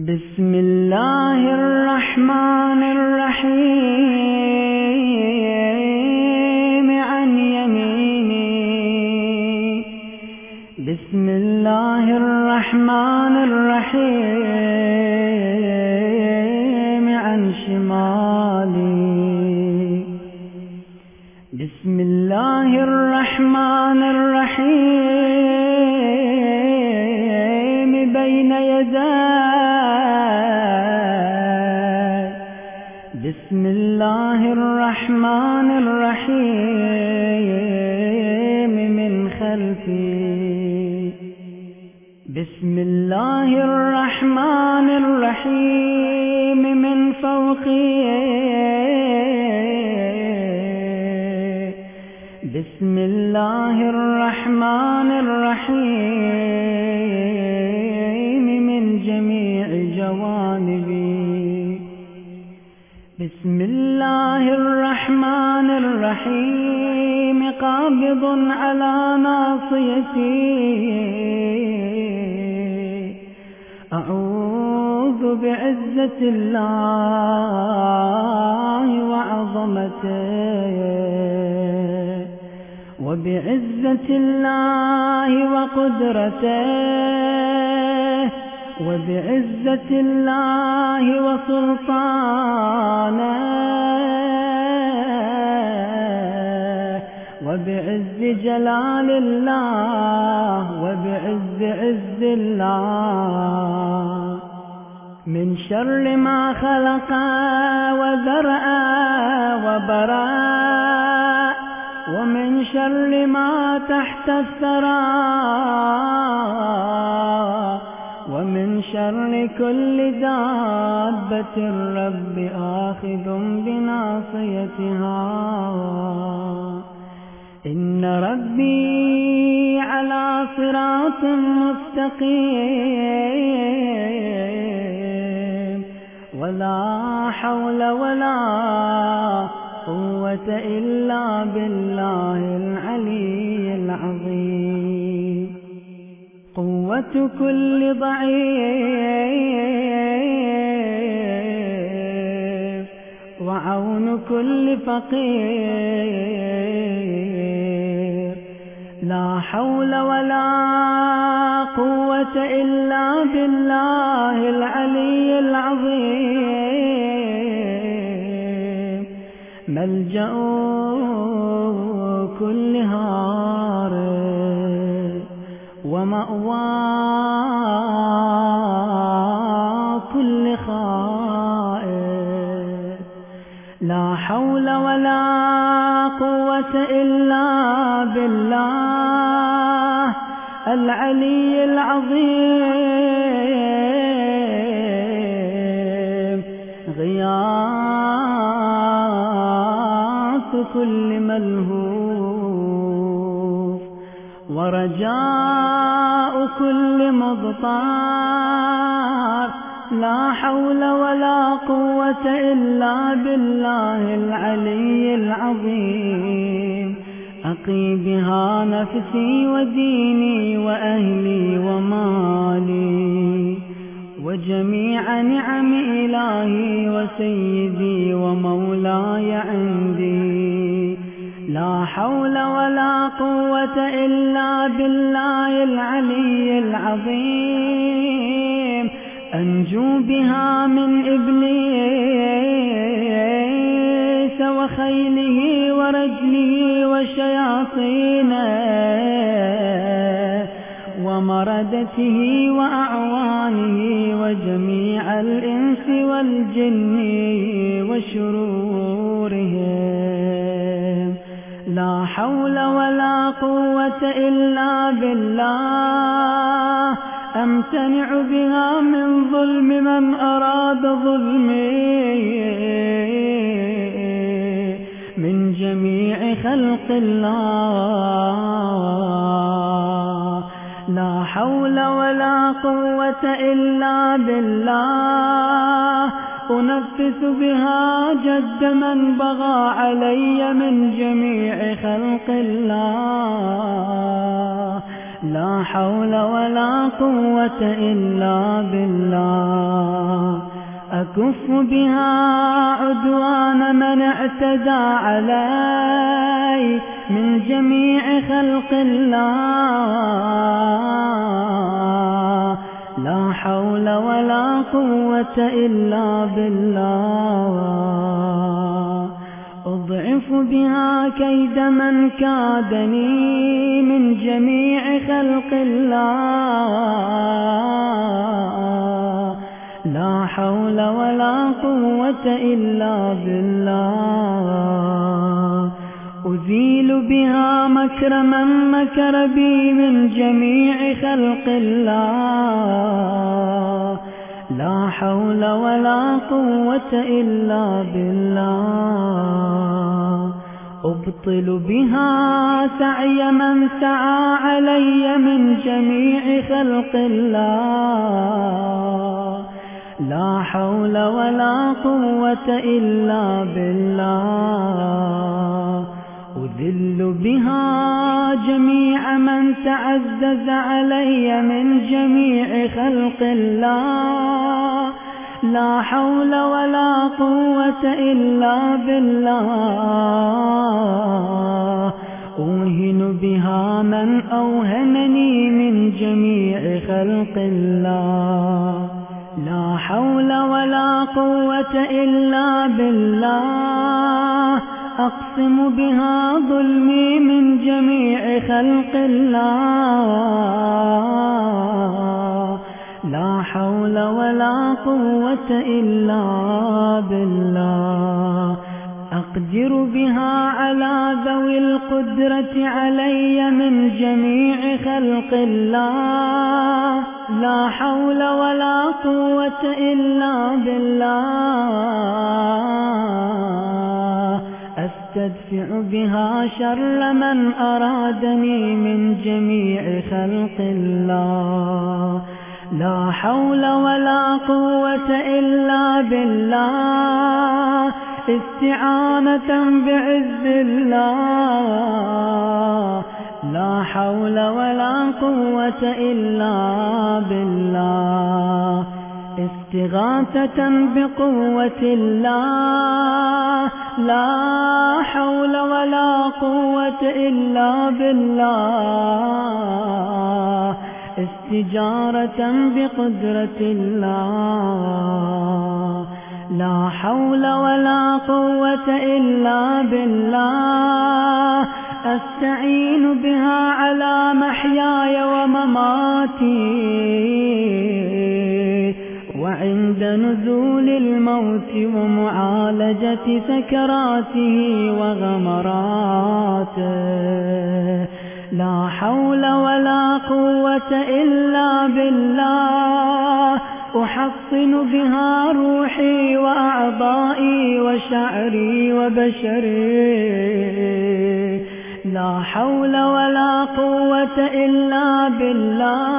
بسم الله الرحمن الرحيم عن يميني. بسم الله الرحمن الرحيم عن شمالي. بسم الله الرحمن الرحيم بين بسم الله الرحمن الرحيم من خلفي. بسم الله الرحمن الرحيم من فوقي. بسم الله الرحمن الرحيم. بسم الله الرحمن الرحيم. قابض على ناصيتي. أعوذ بعزة الله وعظمته. وبعزة الله وقدرته. وبعزة الله وسلطانه. وبعز جلال الله وبعز عز الله. من شر ما خلق وذرأ وبراء ومن شر ما تحت الثرى. ومن شر كل دابة الرب آخذ بناصيتها. إن ربي على صراط مستقيم. ولا حول ولا قوة إلا بالله العلي العظيم. قوة كل ضعيف وعون كل فقير. لا حول ولا قوة إلا بالله العلي العظيم. ملجأ كل هارب. ومأوى كل خائف. لا حول ولا قوة إلا بالله العلي العظيم. غياث كل ملهوف ورجاء كل مضطر. لا حول ولا قوة إلا بالله العلي العظيم. أقي بها نفسي وديني وأهلي ومالي. وجميع نعم إلهي وسيدي ومولاي عندي. لا حول ولا قوة إلا بالله العلي العظيم. أنجو بها من إبليس وخيله ورجله وشياطينه ومردته وأعوانه وجميع الإنس والجن وشرورهم. لا حول ولا قوة إلا بالله. أمتنع بها من ظلم من أراد ظلمي. من جميع خلق الله. حول ولا قوة إلا بالله. أنفس بها جد من بغى علي من جميع خلق الله. لا حول ولا قوة إلا بالله. وأكف بها عدوان من اعتدى علي. من جميع خلق الله. لا حول ولا قوة إلا بالله. أضعف بها كيد من كادني من جميع خلق الله. لا حول ولا قوة إلا بالله. أزيل بها مكر من مكر بي من جميع خلق الله. لا حول ولا قوة إلا بالله. أبطل بها سعي من سعى علي من جميع خلق الله. لا حول ولا قوة إلا بالله. أذل بها جميع من تعزز علي من جميع خلق الله. لا حول ولا قوة إلا بالله. أوهن بها من أوهنني من جميع خلق الله. لا حول ولا قوة إلا بالله. أقسم بها ظلمي من جميع خلق الله. لا حول ولا قوة إلا بالله. أقدر بها على ذوي القدرة علي من جميع خلق الله. لا حول ولا قوة إلا بالله. أستدفع بها شر من أرادني من جميع خلق الله. لا حول ولا قوة إلا بالله. استعانة بعز الله. لا حول ولا قوة إلا بالله. استغاثة بقوة الله لا حول ولا قوة إلا بالله. استجارة بقدرة الله لا حول ولا قوة إلا بالله. أستعين بها على محياي ومماتي. الموت ومعالجة سكراته وغمراته. لا حول ولا قوة إلا بالله. أحصن بها روحي وأعضائي وشعري وبشري. لا حول ولا قوة إلا بالله.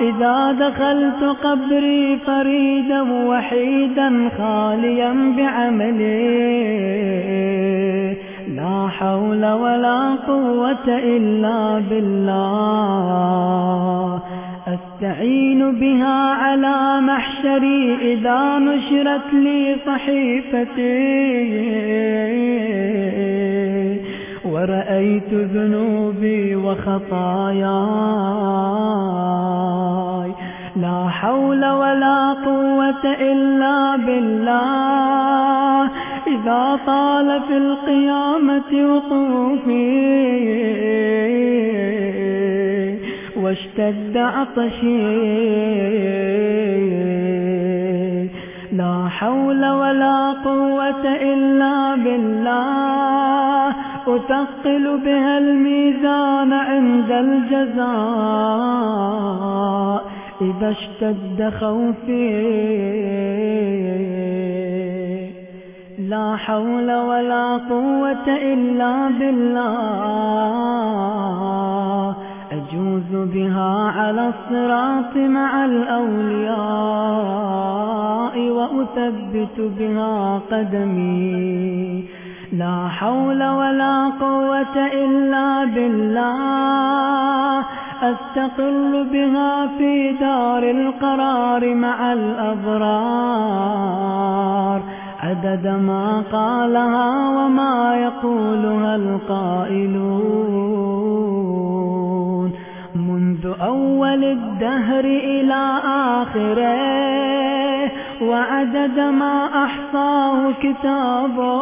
إذا دخلت قبري فريدا وحيدا خاليا بعملي. لا حول ولا قوة إلا بالله. أستعين بها على محشري إذا نشرت لي صحيفتي. ورأيت ذنوبي وخطاياي. لا حول ولا قوة إلا بالله. إذا طال في القيامة وقوفي. واشتد عطشي. لا حول ولا قوة إلا بالله. أثقل بها الميزان عند الجزاء إذا اشتد خوفي. لا حول ولا قوة إلا بالله. أجوز بها على الصراط مع الأولياء وأثبت بها قدمي. لا حول ولا قوة إلا بالله. أستقل بها في دار القرار مع الأبرار. عدد ما قالها وما يقولها القائلون. منذ أول الدهر إلى آخره وعدد ما أحصاه كتابه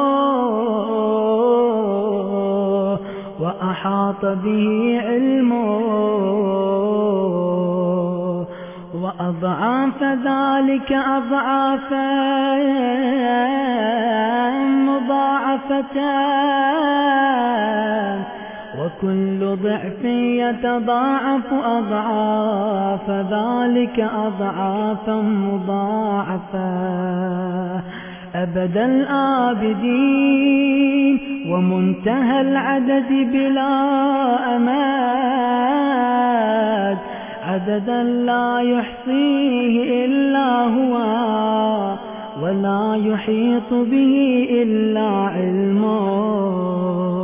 وأحاط به علمه وأضعاف ذلك أضعافا مضاعفة وكل ضعف يتضاعف أضعاف ذلك أضعافا مضاعفة. أبد الآبدين ومنتهى العدد بلا أماد عددا لا يحصيه إلا هو ولا يحيط به إلا علمه.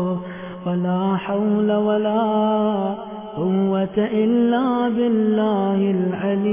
ولا حول ولا قوة إلا بالله العلي